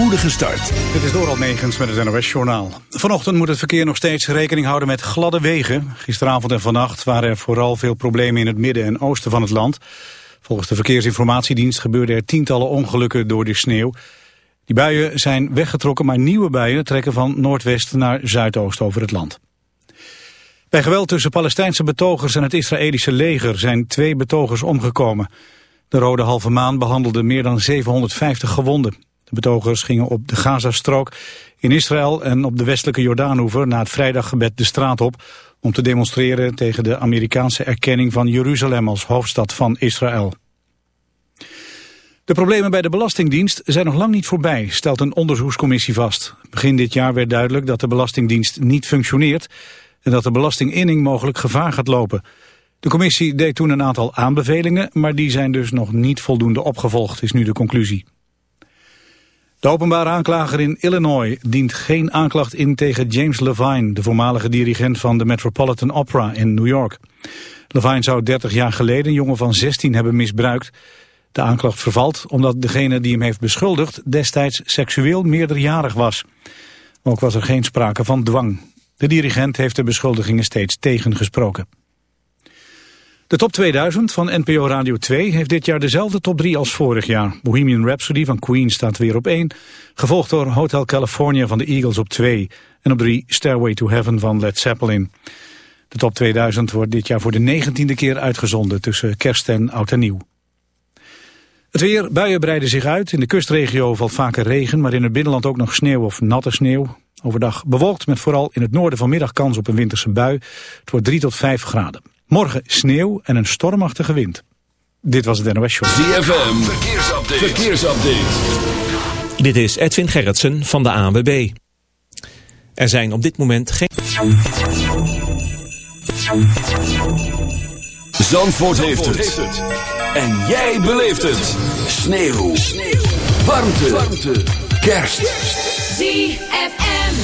Poedige start. Dit is door Megens met het NOS-journaal. Vanochtend moet het verkeer nog steeds rekening houden met gladde wegen. Gisteravond en vannacht waren er vooral veel problemen in het midden en oosten van het land. Volgens de Verkeersinformatiedienst gebeurden er tientallen ongelukken door de sneeuw. Die buien zijn weggetrokken, maar nieuwe buien trekken van noordwest naar zuidoost over het land. Bij geweld tussen Palestijnse betogers en het Israëlische leger zijn twee betogers omgekomen. De Rode Halve Maan behandelde meer dan 750 gewonden. De betogers gingen op de Gazastrook in Israël en op de westelijke Jordaanhoever na het vrijdaggebed de straat op om te demonstreren tegen de Amerikaanse erkenning van Jeruzalem als hoofdstad van Israël. De problemen bij de Belastingdienst zijn nog lang niet voorbij, stelt een onderzoekscommissie vast. Begin dit jaar werd duidelijk dat de Belastingdienst niet functioneert en dat de belastinginning mogelijk gevaar gaat lopen. De commissie deed toen een aantal aanbevelingen, maar die zijn dus nog niet voldoende opgevolgd, is nu de conclusie. De openbare aanklager in Illinois dient geen aanklacht in tegen James Levine, de voormalige dirigent van de Metropolitan Opera in New York. Levine zou 30 jaar geleden een jongen van 16 hebben misbruikt. De aanklacht vervalt omdat degene die hem heeft beschuldigd destijds seksueel meerderjarig was. Ook was er geen sprake van dwang. De dirigent heeft de beschuldigingen steeds tegengesproken. De top 2000 van NPO Radio 2 heeft dit jaar dezelfde top 3 als vorig jaar. Bohemian Rhapsody van Queen staat weer op 1, gevolgd door Hotel California van de Eagles op 2 en op 3 Stairway to Heaven van Led Zeppelin. De top 2000 wordt dit jaar voor de negentiende keer uitgezonden tussen kerst en oud en nieuw. Het weer, buien breiden zich uit. In de kustregio valt vaker regen, maar in het binnenland ook nog sneeuw of natte sneeuw. Overdag bewolkt met vooral in het noorden vanmiddag kans op een winterse bui. Het wordt 3 tot 5 graden. Morgen sneeuw en een stormachtige wind. Dit was het NOS Show. ZFM, verkeersupdate. verkeersupdate. Dit is Edwin Gerritsen van de ANWB. Er zijn op dit moment geen... Zandvoort, heeft, het. En jij beleeft het. Sneeuw. Sneeuw. Warmte. Warmte. Kerst. ZFM.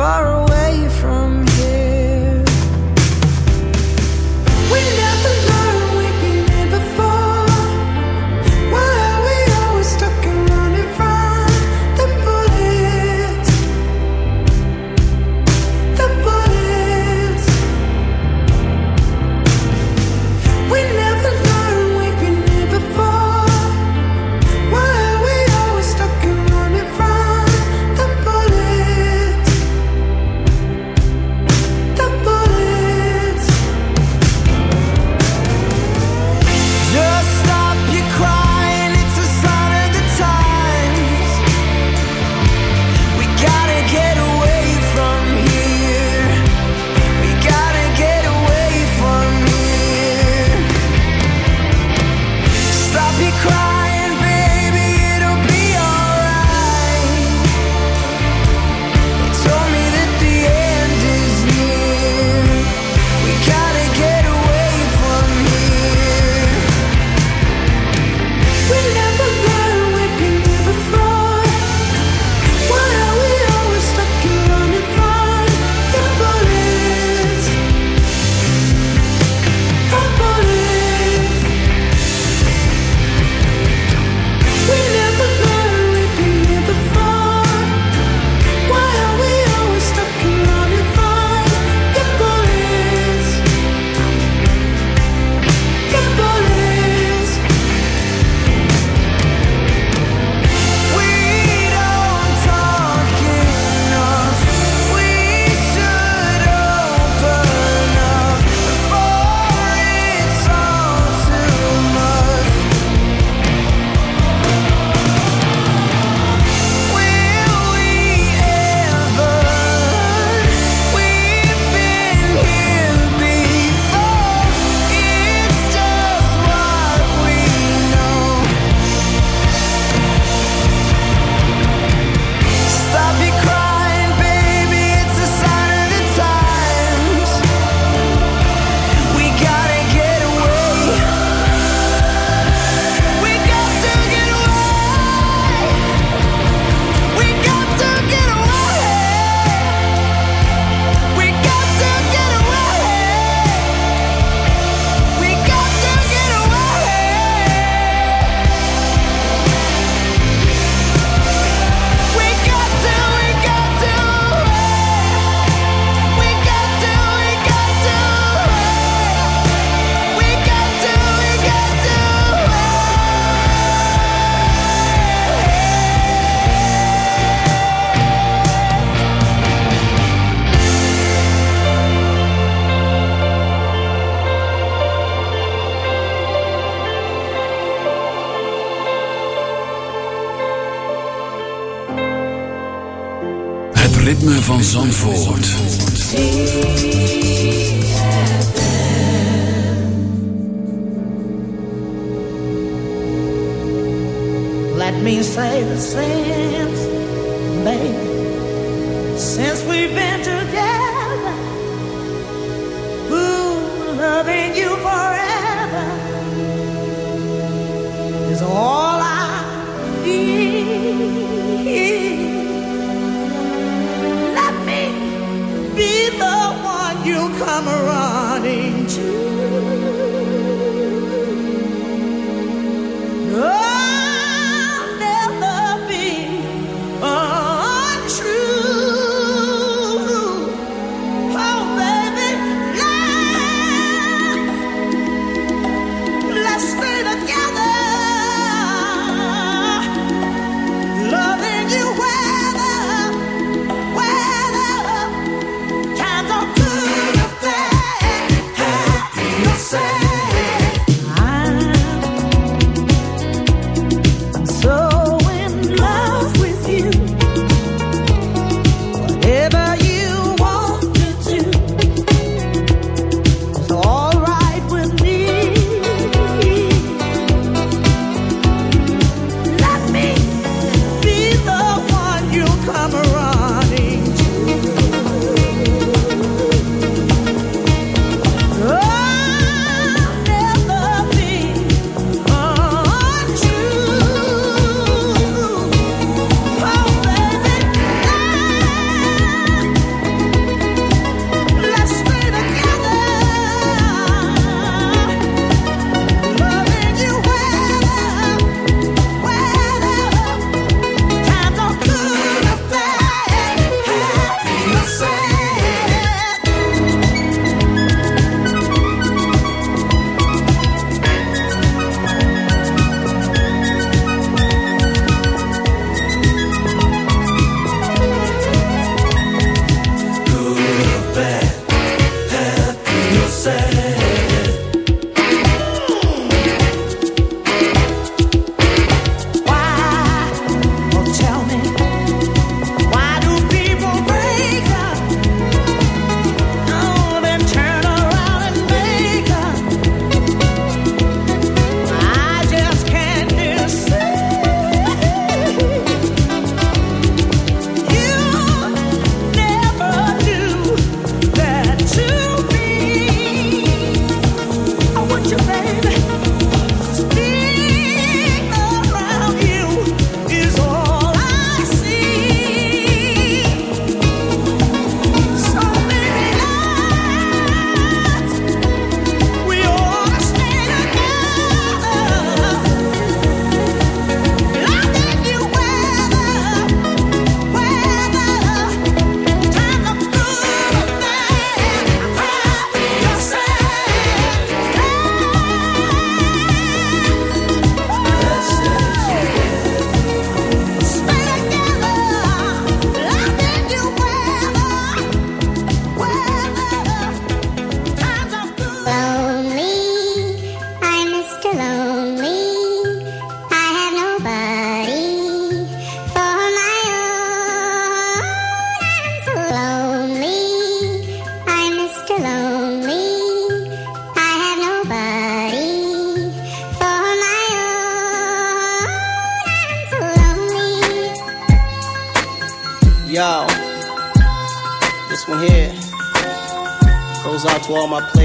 far away from come running to.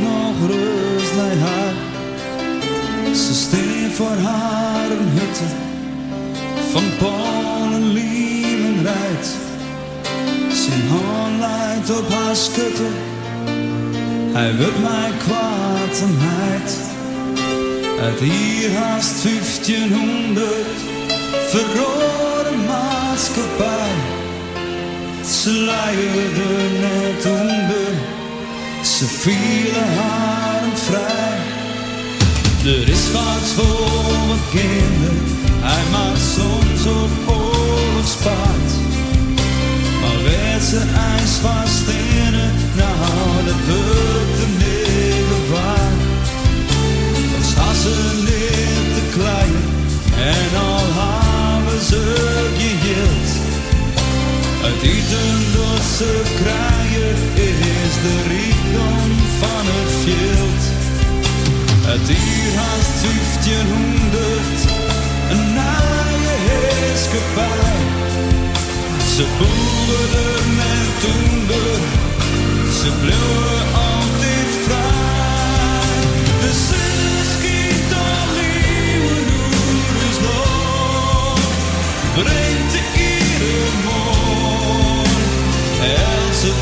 Nog rust haar. Ze steen voor haar een hutte van Polen, Liemen rijdt. Zijn hand leidt op haar schutte, hij wil mij kwaad en heid. Uit hier haast 1500 verrode maatschappij. Ze leiden net onder, ze vielen haar vrij. Er is wat voor kinderen, hij maakt soms op oorlogspaard. Maar werd ze ijs vast in het, nou dat wordt de negen waard. Dan staan ze niet te klein en al hebben ze. Het eten krijgen is de rijkdom van het veld. Het hier haast 1500, een naaie heerskepaar. Ze boeren en toender, ze bleven altijd vrij. De zon schiet al nieuwe is nog, brengt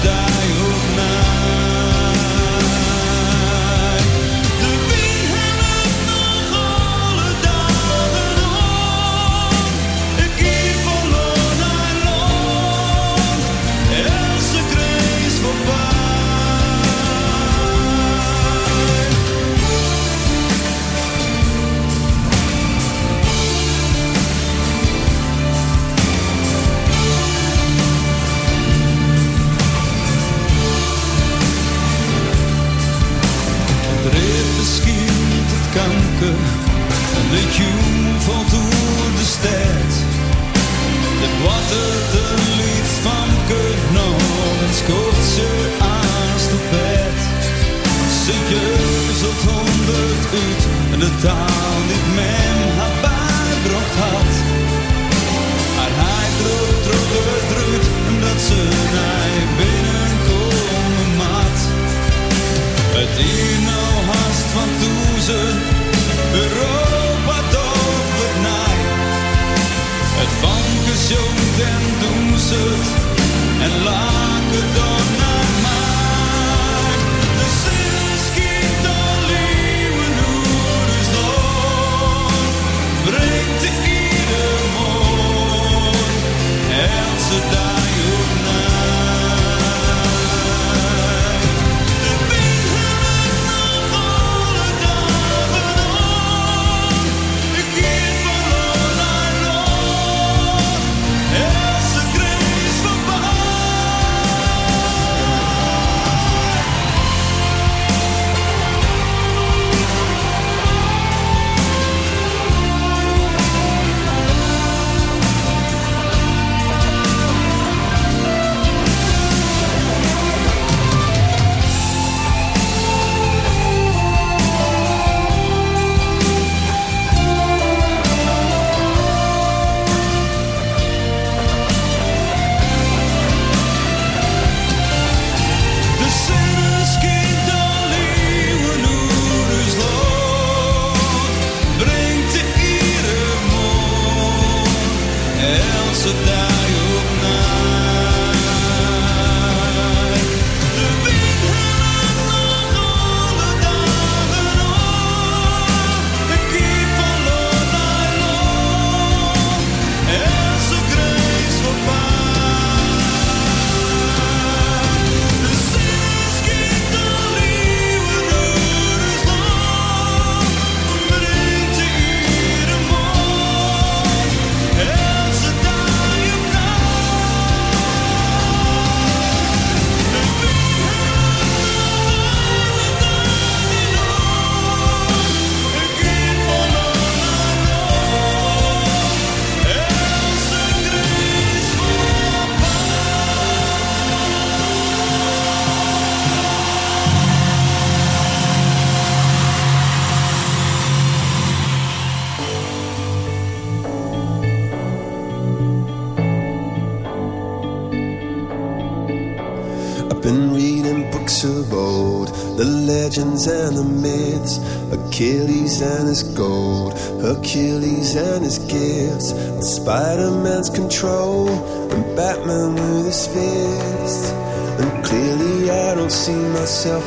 die.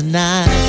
tonight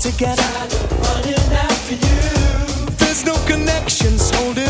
together. Running after you. There's no connections holding.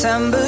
September.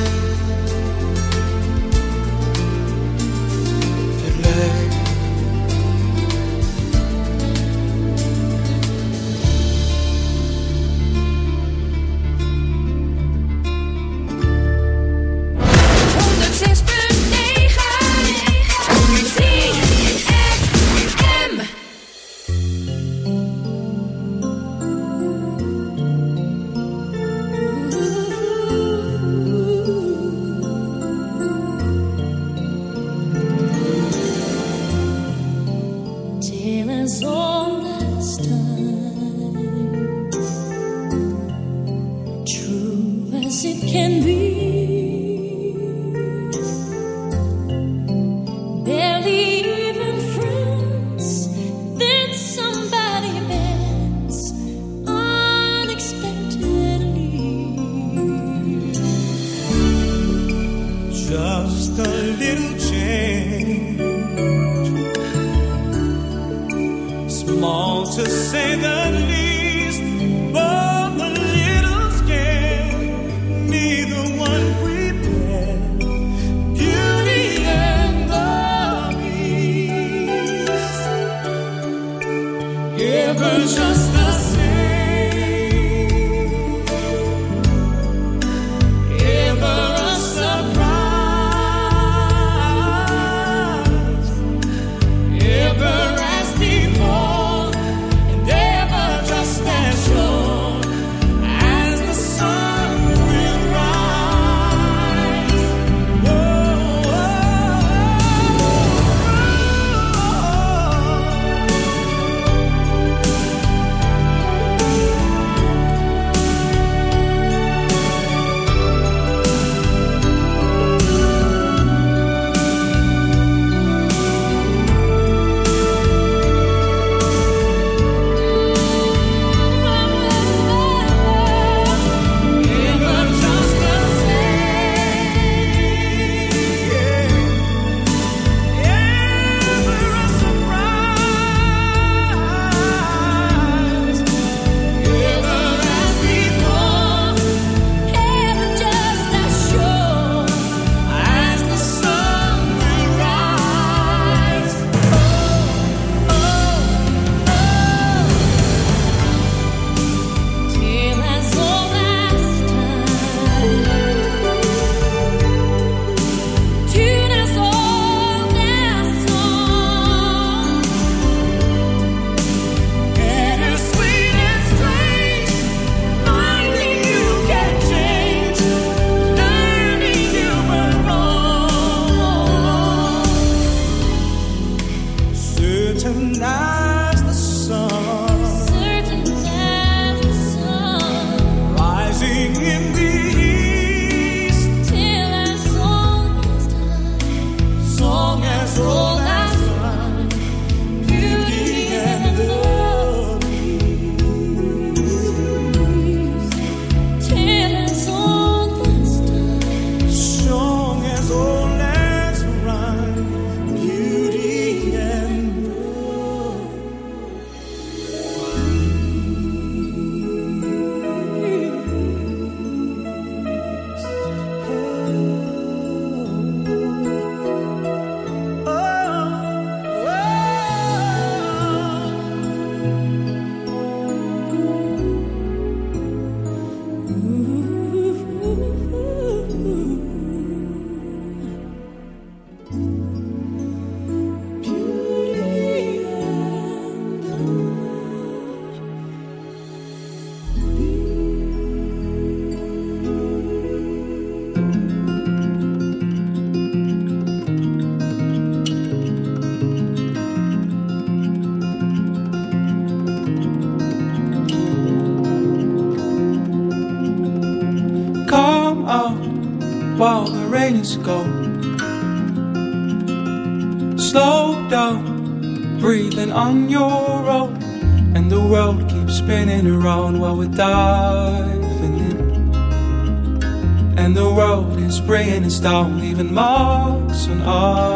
ever just is gold. Slow down, breathing on your own, and the world keeps spinning around while we're diving in. And the world is bringing us down, leaving marks on us.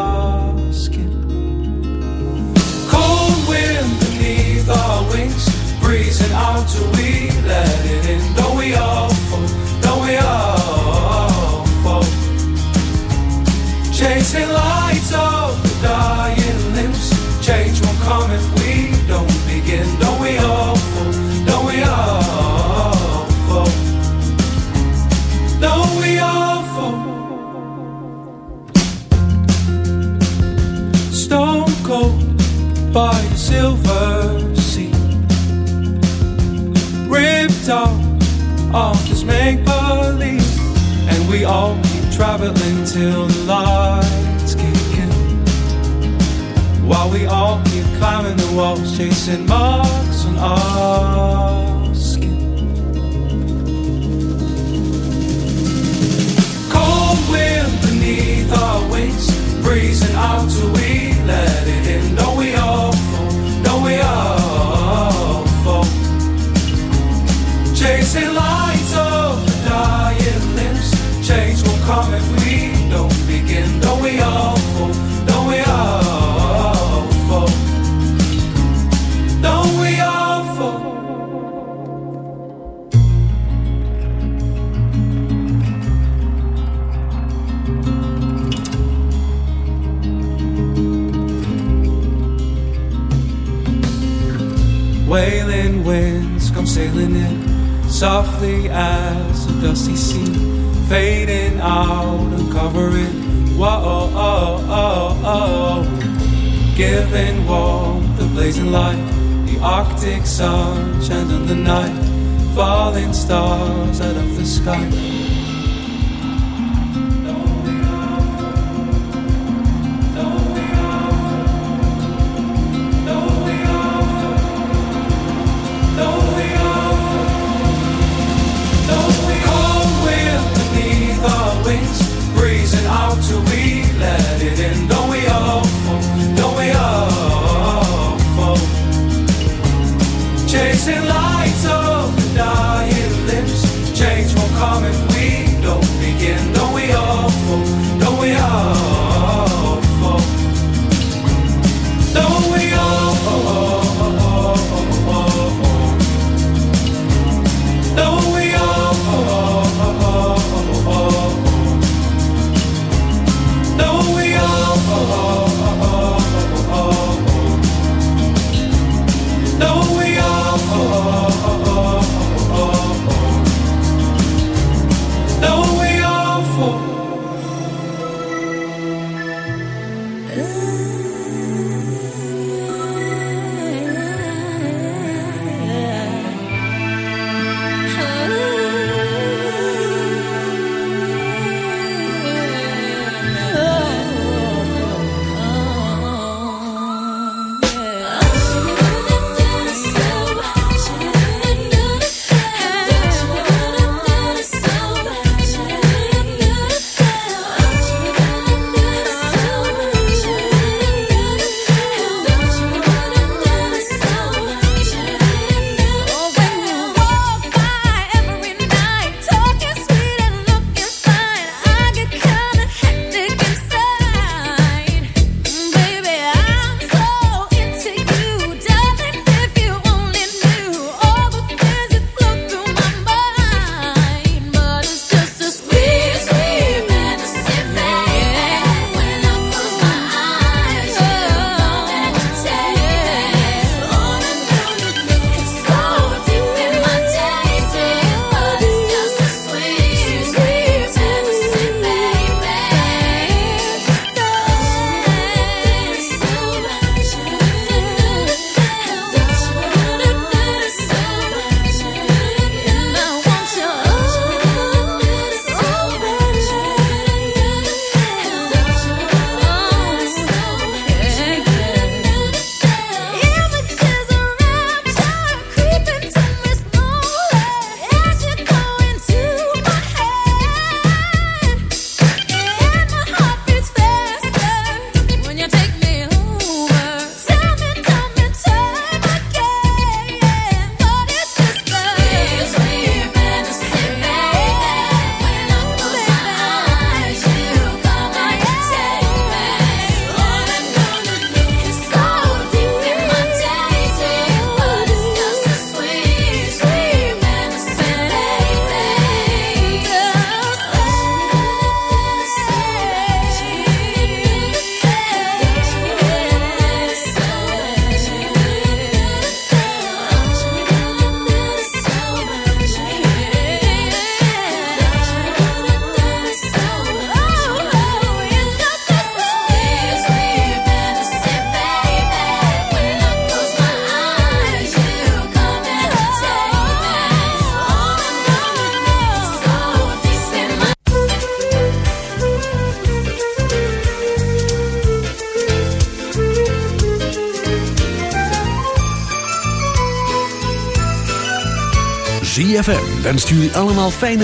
Wenst jullie allemaal fijne